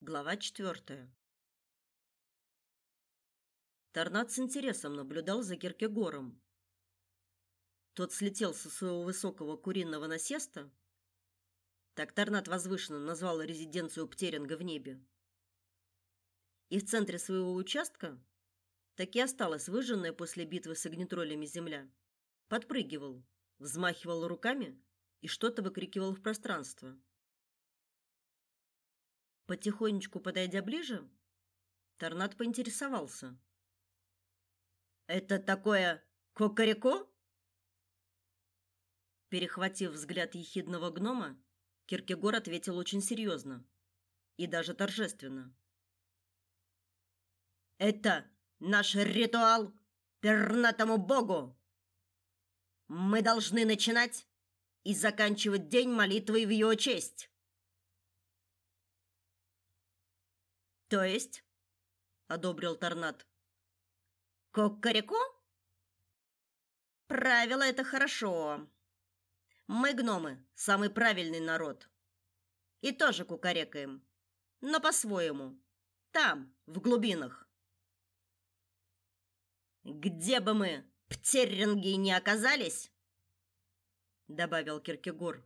Глава четвертая. Торнад с интересом наблюдал за Киркегором. Тот слетел со своего высокого куриного насеста, так Торнад возвышенно назвал резиденцию Птеринга в небе. И в центре своего участка так и осталась выжженная после битвы с огнетролями земля. Подпрыгивал, взмахивал руками и что-то выкрикивал в пространство. Потихонечку подойдя ближе, Торнад поинтересовался: "Это такое кокорико?" Перехватив взгляд ехидного гнома, Киркегор ответил очень серьезно и даже торжественно. Это наш ритуал пернатому богу. Мы должны начинать и заканчивать день молитвой в его честь. То есть, одобрил Торнад. Кокорико? Правило это хорошо. Мы гномы, самый правильный народ. И тоже кукарекаем, но по-своему. Там, в глубинах. Где бы мы, птерринги, не оказались, добавил Киркегор.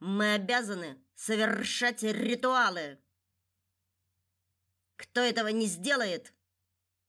Мы обязаны совершать ритуалы. Кто этого не сделает,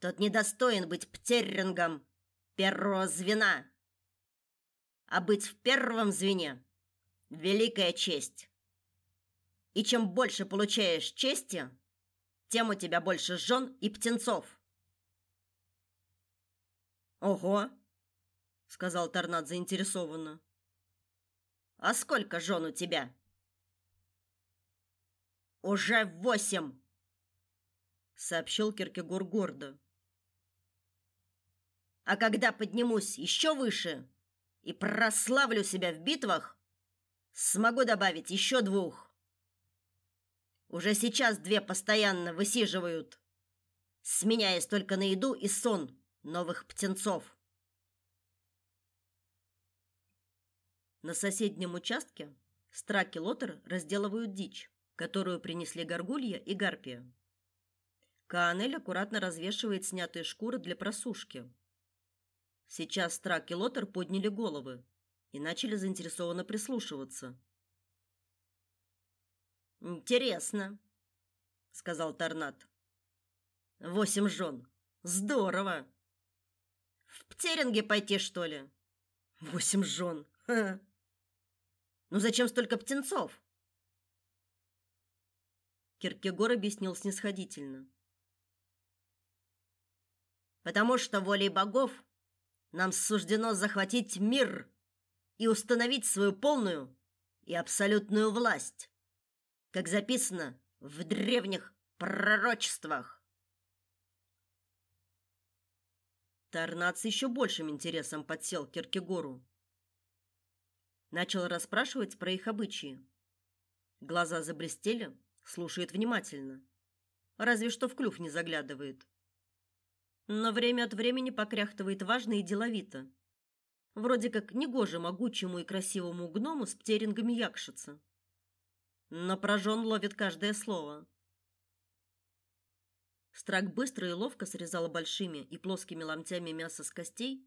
тот недостоин быть птеррингом первого звена. А быть в первом звене великая честь. И чем больше получаешь чести, тем у тебя больше жен и птенцов. Ого, сказал Торнад заинтересованно. А сколько жен у тебя? Уже восемь сообщил Киркегор гордо. А когда поднимусь еще выше и прославлю себя в битвах, смогу добавить еще двух. Уже сейчас две постоянно высиживают, сменяясь только на еду и сон новых птенцов. На соседнем участке Страк и Лотер разделывают дичь, которую принесли Горгулья и Гарпия. Каанель аккуратно развешивает снятые шкуры для просушки. Сейчас Страк и Лотер подняли головы и начали заинтересованно прислушиваться. «Интересно», — сказал Торнат. «Восемь жен. Здорово! В Птеринге пойти, что ли? Восемь жен. Ха. Ну зачем столько птенцов?» Киркегор объяснил снисходительно потому что волей богов нам суждено захватить мир и установить свою полную и абсолютную власть, как записано в древних пророчествах. Тарнац еще большим интересом подсел к Киркегору. Начал расспрашивать про их обычаи. Глаза заблестели, слушает внимательно. Разве что в клюв не заглядывает но время от времени покряхтывает важно и деловито. Вроде как негоже могучему и красивому гному с птерингами якшиться. Но прожон ловит каждое слово. Страк быстро и ловко срезал большими и плоскими ломтями мясо с костей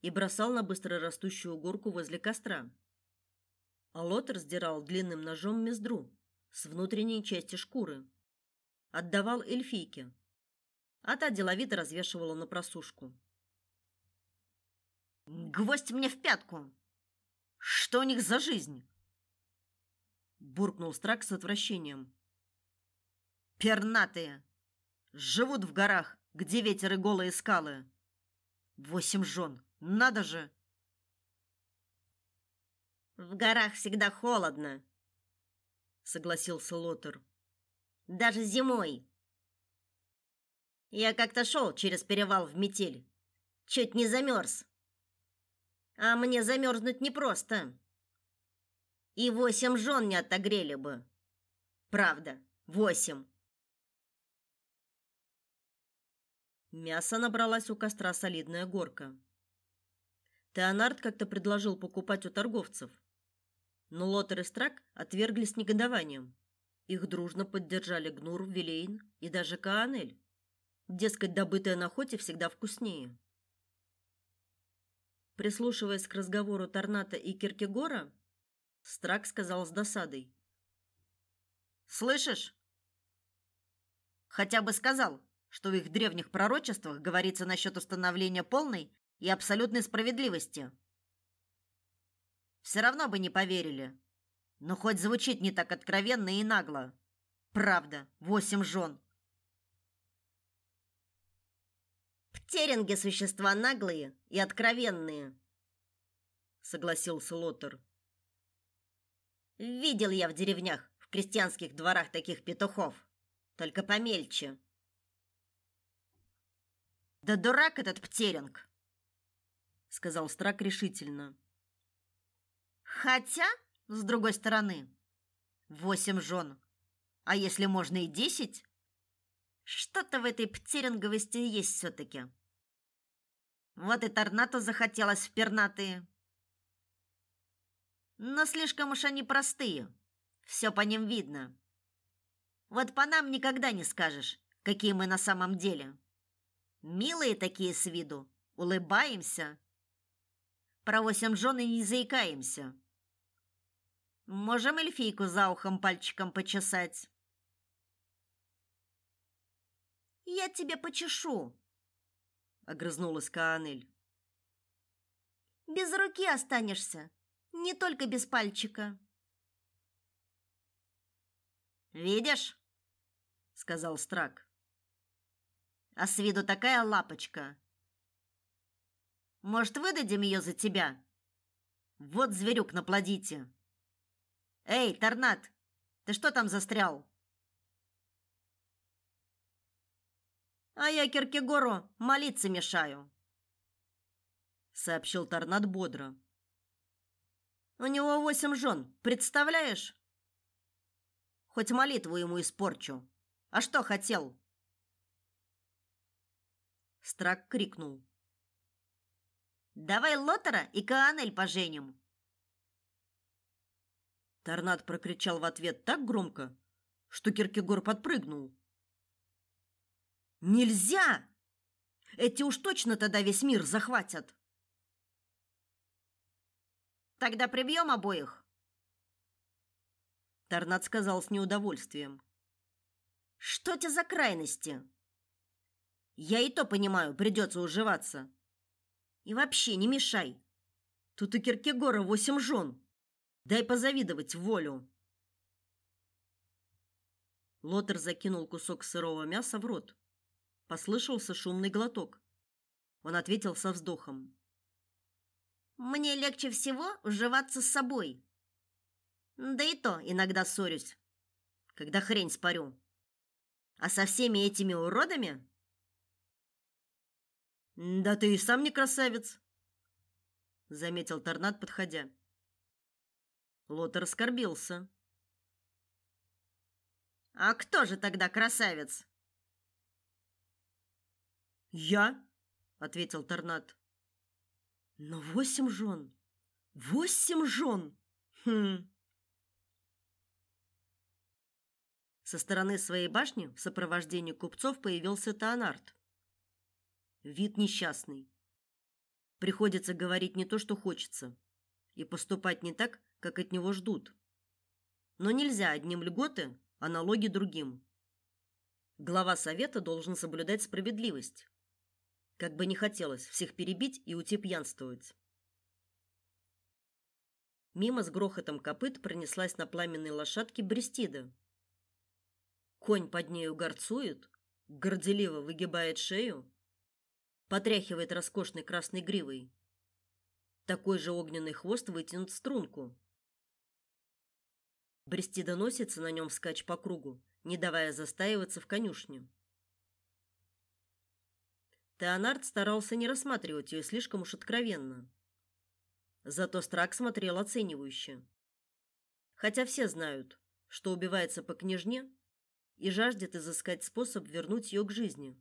и бросал на быстро растущую горку возле костра. А Лотер сдирал длинным ножом мездру с внутренней части шкуры. Отдавал эльфийке, а та деловито развешивала на просушку. «Гвоздь мне в пятку! Что у них за жизнь?» Буркнул Страк с отвращением. «Пернатые! Живут в горах, где ветер и голые скалы. Восемь жен, надо же!» «В горах всегда холодно», — согласился Лотер. «Даже зимой. Я как-то шел через перевал в метель. Чуть не замерз. А мне замерзнуть непросто. И восемь жен не отогрели бы. Правда, восемь. Мясо набралась у костра солидная горка. Теонард как-то предложил покупать у торговцев. Но Лотер и Страк отвергли с негодованием. Их дружно поддержали Гнур, Вилейн и даже Каанель. Дескать, добытое на охоте всегда вкуснее. Прислушиваясь к разговору Торната и Киркегора, Страк сказал с досадой: "Слышишь? Хотя бы сказал, что в их древних пророчествах говорится насчет установления полной и абсолютной справедливости. Все равно бы не поверили. Но хоть звучит не так откровенно и нагло. Правда, восемь жен. Птеринги существа наглые и откровенные, согласился Лотер. Видел я в деревнях, в крестьянских дворах таких петухов, только помельче. Да дурак этот Птеринг, сказал Страк решительно. Хотя, с другой стороны, восемь жен, а если можно и десять, что-то в этой птеринговости есть все таки Вот и торнату захотелось в пернатые. Но слишком уж они простые. Все по ним видно. Вот по нам никогда не скажешь, какие мы на самом деле. Милые такие с виду, улыбаемся. Про восемь жен не заикаемся. Можем эльфийку за ухом пальчиком почесать. Я тебе почешу, огрызнулась Каанель. Без руки останешься, не только без пальчика. Видишь? сказал Страк. А с виду такая лапочка. Может, выдадим ее за тебя? Вот зверюк наплодите. Эй, Торнат, ты что там застрял? А я Киркегору молиться мешаю, сообщил Торнат бодро. У него восемь жен, представляешь? Хоть молитву ему испорчу. А что хотел? Страк крикнул: "Давай Лотера и Каанель поженим!" Торнад прокричал в ответ так громко, что Киркегор подпрыгнул. Нельзя! Эти уж точно тогда весь мир захватят. Тогда прибьем обоих. Торнад сказал с неудовольствием. Что это за крайности? Я и то понимаю, придется уживаться. И вообще не мешай. Тут у Киркегора восемь жен. Дай позавидовать волю. Лотер закинул кусок сырого мяса в рот. Послышался шумный глоток. Он ответил со вздохом. Мне легче всего уживаться с собой. Да и то иногда ссорюсь, когда хрень спорю. А со всеми этими уродами? Да ты и сам не красавец, заметил Торнад, подходя. Лотер оскорбился. А кто же тогда красавец? Я, ответил Торнад. Но восемь жен. Восемь жен. Хм. Со стороны своей башни в сопровождении купцов появился Таанарт. Вид несчастный. Приходится говорить не то, что хочется, и поступать не так, как от него ждут. Но нельзя одним льготы, а налоги другим. Глава совета должен соблюдать справедливость. Как бы не хотелось всех перебить и уйти пьянствовать. Мимо с грохотом копыт пронеслась на пламенной лошадке Брестида. Конь под нею горцует, горделиво выгибает шею, потряхивает роскошной красной гривой. Такой же огненный хвост вытянут в струнку. Брестида носится на нем скач по кругу, не давая застаиваться в конюшне. Теонард старался не рассматривать ее слишком уж откровенно. Зато Страк смотрел оценивающе. Хотя все знают, что убивается по княжне и жаждет изыскать способ вернуть ее к жизни.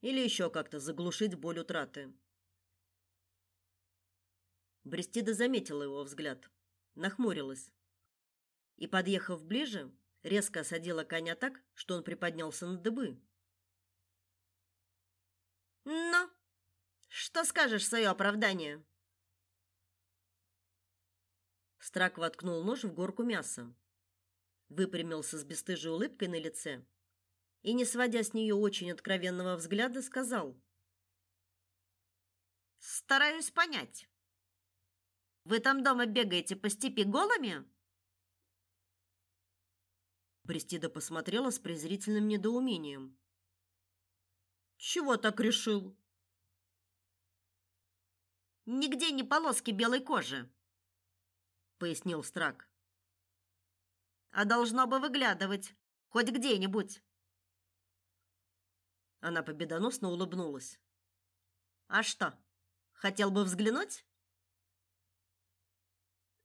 Или еще как-то заглушить боль утраты. Брестида заметила его взгляд, нахмурилась. и, подъехав ближе, резко осадила коня так, что он приподнялся на дыбы. «Ну, что скажешь в свое оправдание?» Страк воткнул нож в горку мяса, выпрямился с бесстыжей улыбкой на лице и, не сводя с нее очень откровенного взгляда, сказал: "Стараюсь понять. Вы там дома бегаете по степи голыми?" Брестида посмотрела с презрительным недоумением. Чего так решил? Нигде не полоски белой кожи, пояснил Страк. А должно бы выглядывать хоть где-нибудь. Она победоносно улыбнулась. А что? Хотел бы взглянуть?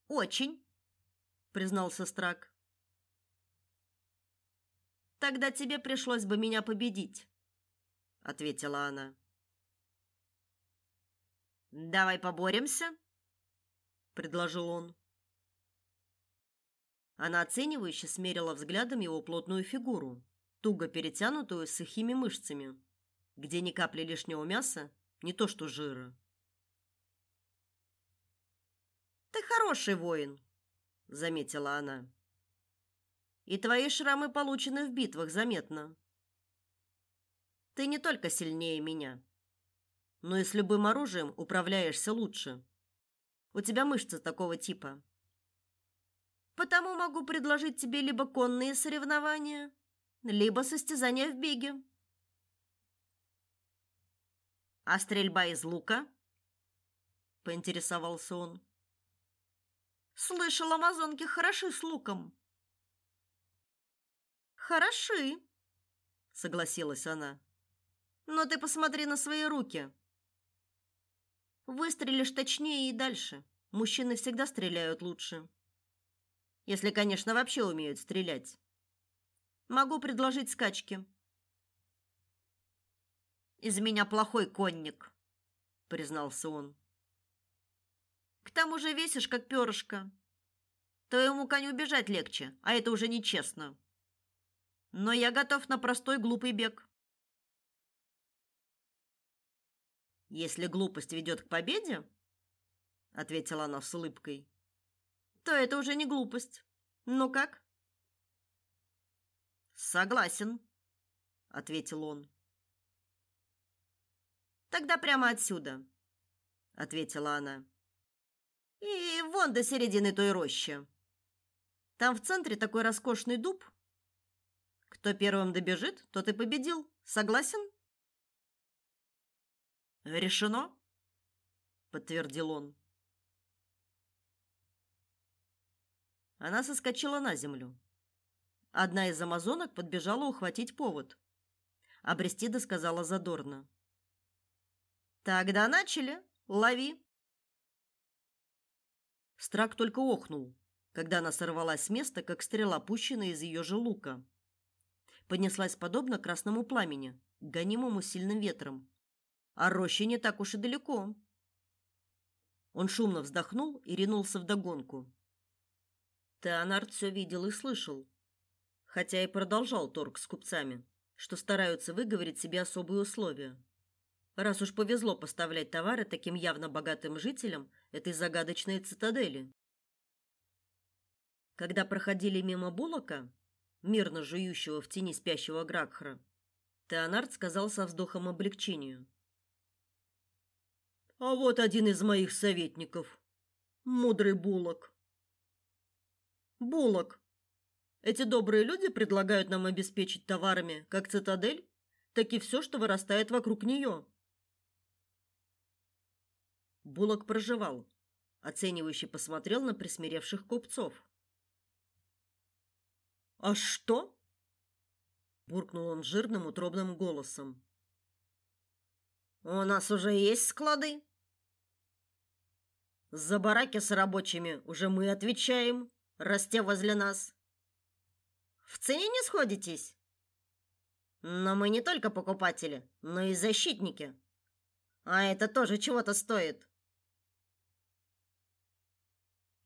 Очень, признался Страк. Тогда тебе пришлось бы меня победить, ответила она. Давай поборемся, предложил он. Она оценивающе смерила взглядом его плотную фигуру, туго перетянутую сухими мышцами, где ни капли лишнего мяса, не то что жира. Ты хороший воин, заметила она. И твои шрамы получены в битвах заметно. Ты не только сильнее меня, но и с любым оружием управляешься лучше. У тебя мышцы такого типа. Потому могу предложить тебе либо конные соревнования, либо состязания в беге. А стрельба из лука? поинтересовался он. Слышал, амазонки хороши с луком. Хороши, согласилась она. Но ты посмотри на свои руки. Выстрелишь точнее и дальше. Мужчины всегда стреляют лучше. Если, конечно, вообще умеют стрелять. Могу предложить скачки. Из меня плохой конник, признался он. К тому же весишь как перышко. Твоему коню бежать легче, а это уже нечестно. Но я готов на простой глупый бег. Если глупость ведет к победе, ответила она с улыбкой то это уже не глупость. Ну как? Согласен, ответил он. Тогда прямо отсюда, ответила она. И вон до середины той рощи. Там в центре такой роскошный дуб. Кто первым добежит, тот и победил. Согласен? Решено, подтвердил он. Она соскочила на землю. Одна из амазонок подбежала ухватить повод. А Брестида сказала задорно: "Тогда начали. Лови". Страк только охнул, когда она сорвалась с места, как стрела, пущенная из ее же лука. Понеслась подобно красному пламени, гонимому сильным ветром. А роща не так уж и далеко. Он шумно вздохнул и ринулся вдогонку. Теонард все видел и слышал, хотя и продолжал торг с купцами, что стараются выговорить себе особые условия. Раз уж повезло поставлять товары таким явно богатым жителям этой загадочной цитадели. Когда проходили мимо Булака, мирно жующего в тени спящего Гракхра, Теонард сказал со вздохом облегчения: "А вот один из моих советников, мудрый Булак. Булок. Эти добрые люди предлагают нам обеспечить товарами как цитадель, так и все, что вырастает вокруг нее. Булок проживал, оценивающе посмотрел на присмиревших купцов. А что? буркнул он жирным утробным голосом. У нас уже есть склады. За бараки с рабочими уже мы отвечаем растя возле нас. В цене не сходитесь? Но мы не только покупатели, но и защитники. А это тоже чего-то стоит.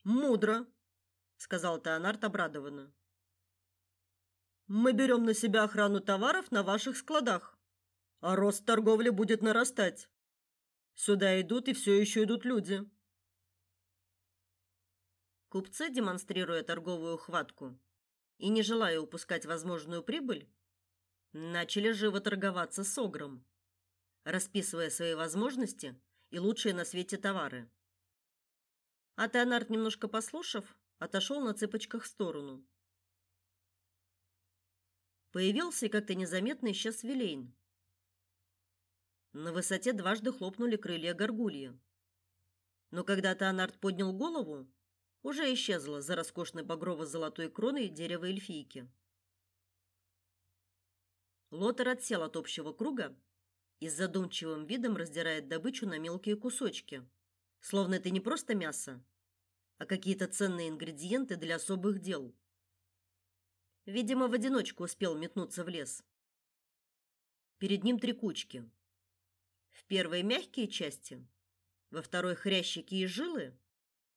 Мудро, сказал Теонард обрадованно. Мы берем на себя охрану товаров на ваших складах, а рост торговли будет нарастать. Сюда идут и все еще идут люди. Купцы, демонстрируя торговую хватку и не желая упускать возможную прибыль, начали живо торговаться с огром, расписывая свои возможности и лучшие на свете товары. А Теонард, немножко послушав, отошел на цыпочках в сторону. Появился и как-то незаметно исчез Вилейн. На высоте дважды хлопнули крылья горгульи. Но когда Теонард поднял голову, уже исчезла за роскошной багрово-золотой кроной дерево эльфийки. Лотер отсел от общего круга и с задумчивым видом раздирает добычу на мелкие кусочки, словно это не просто мясо, а какие-то ценные ингредиенты для особых дел. Видимо, в одиночку успел метнуться в лес. Перед ним три кучки. В первой мягкие части, во второй хрящики и жилы,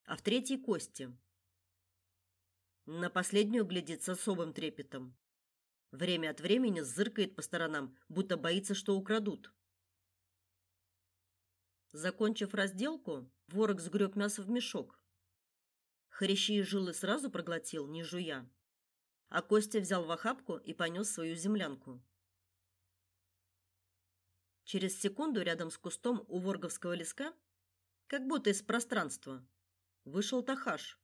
а в третьей кости. На последнюю глядит с особым трепетом. Время от времени зыркает по сторонам, будто боится, что украдут. Закончив разделку, ворог сгреб мясо в мешок. Хрящи и жилы сразу проглотил, не жуя. А Костя взял в охапку и понес свою землянку. Через секунду рядом с кустом у ворговского леска, как будто из пространства, вышел Тахаш.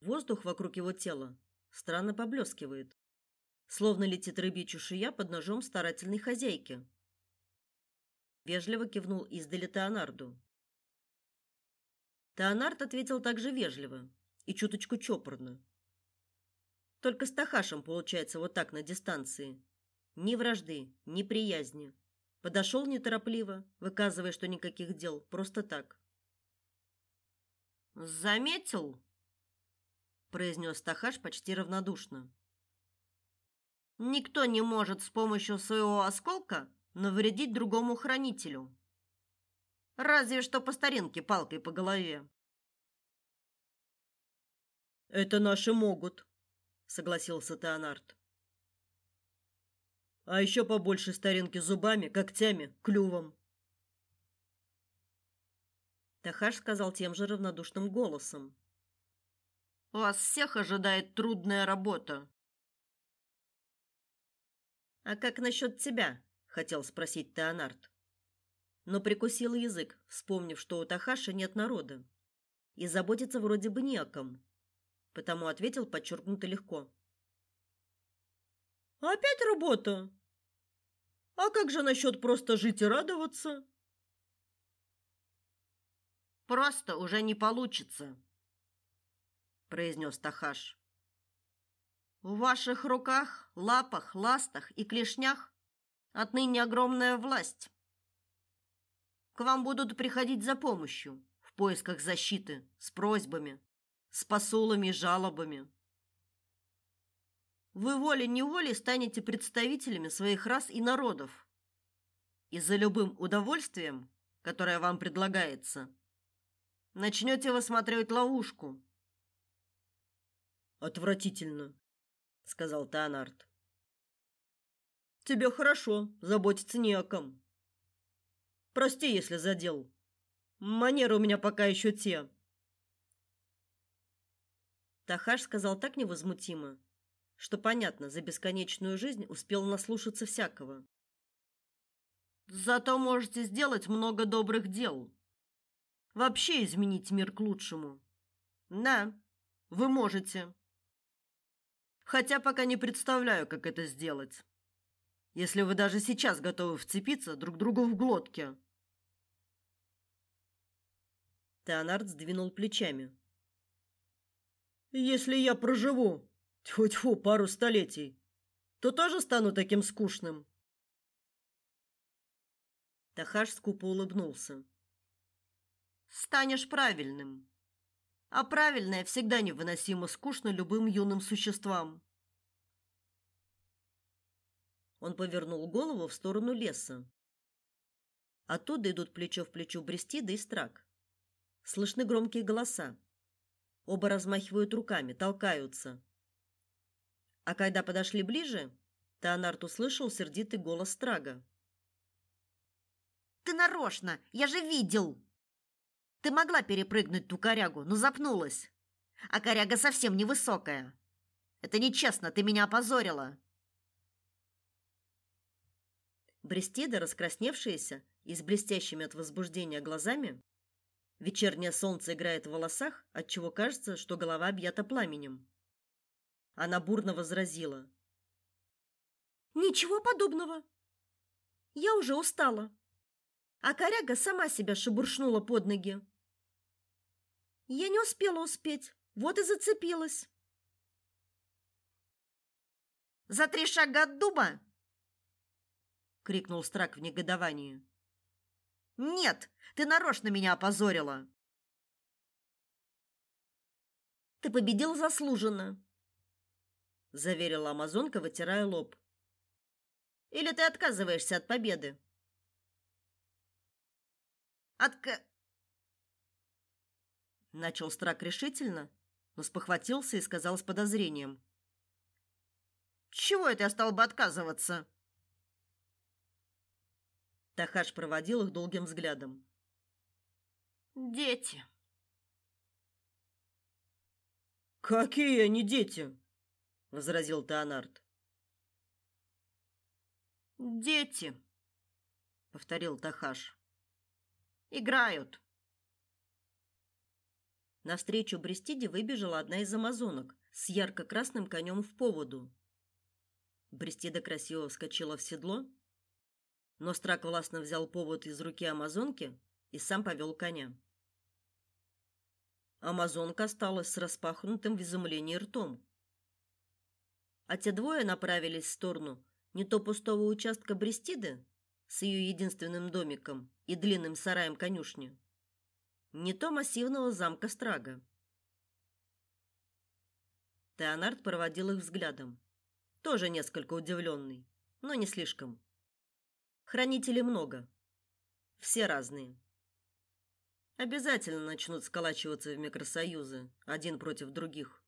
Воздух вокруг его тела странно поблескивает, словно летит рыбья чешуя под ножом старательной хозяйки. Вежливо кивнул издали Теонарду. Теонард ответил также вежливо и чуточку чопорно. Только с Тахашем получается вот так на дистанции. Ни вражды, ни приязни. Подошел неторопливо, выказывая, что никаких дел, просто так. Заметил? произнес Тахаш почти равнодушно. Никто не может с помощью своего осколка навредить другому хранителю. Разве что по старинке палкой по голове. Это наши могут, согласился Теонард. А еще побольше старинки зубами, когтями, клювом. Тахаш сказал тем же равнодушным голосом. Вас всех ожидает трудная работа. А как насчет тебя? хотел спросить Теонард. Но прикусил язык, вспомнив, что у Тахаша нет народа. И заботиться вроде бы не о ком. Потому ответил подчеркнуто легко. Опять работа? А как же насчет просто жить и радоваться? Просто уже не получится, произнес Тахаш. В ваших руках, лапах, ластах и клешнях отныне огромная власть. К вам будут приходить за помощью в поисках защиты, с просьбами, с посулами и жалобами. Вы волей-неволей станете представителями своих рас и народов. И за любым удовольствием, которое вам предлагается, начнете высматривать ловушку. Отвратительно, сказал Теонард. Тебе хорошо, заботиться не о ком. Прости, если задел. Манеры у меня пока еще те. Тахаш сказал так невозмутимо, что понятно, за бесконечную жизнь успел наслушаться всякого. Зато можете сделать много добрых дел вообще изменить мир к лучшему. Да, вы можете. Хотя пока не представляю, как это сделать. Если вы даже сейчас готовы вцепиться друг другу в глотки. Теонард сдвинул плечами. Если я проживу, тьфу-тьфу, пару столетий, то тоже стану таким скучным. Тахаш скупо улыбнулся станешь правильным. А правильное всегда невыносимо скучно любым юным существам. Он повернул голову в сторону леса. Оттуда идут плечо в плечо Брестида и Страк. Слышны громкие голоса. Оба размахивают руками, толкаются. А когда подошли ближе, Теонард услышал сердитый голос Страга. «Ты нарочно! Я же видел! Ты могла перепрыгнуть ту корягу, но запнулась. А коряга совсем невысокая. Это нечестно, ты меня опозорила!» Брестида, раскрасневшаяся и с блестящими от возбуждения глазами, вечернее солнце играет в волосах, отчего кажется, что голова объята пламенем. Она бурно возразила: Ничего подобного. Я уже устала. А коряга сама себя шебуршнула под ноги. Я не успела успеть, вот и зацепилась. За три шага от дуба? крикнул Страк в негодовании. Нет, ты нарочно меня опозорила. Ты победил заслуженно, заверила амазонка, вытирая лоб. Или ты отказываешься от победы? Отка Начал Страк решительно, но спохватился и сказал с подозрением: "Чего это я стал бы отказываться?" Тахаш проводил их долгим взглядом. Дети. Какие они дети? возразил Теонард. Дети, повторил Тахаш. Играют. Навстречу Брестиде выбежала одна из амазонок с ярко-красным конем в поводу. Брестида красиво вскочила в седло, но Страк властно взял повод из руки амазонки и сам повел коня. Амазонка осталась с распахнутым в изумлении ртом. А те двое направились в сторону не то пустого участка Брестиды с ее единственным домиком и длинным сараем конюшни, не то массивного замка Страга. Теонард проводил их взглядом, тоже несколько удивленный, но не слишком. Хранителей много, все разные. Обязательно начнут сколачиваться в микросоюзы, один против других.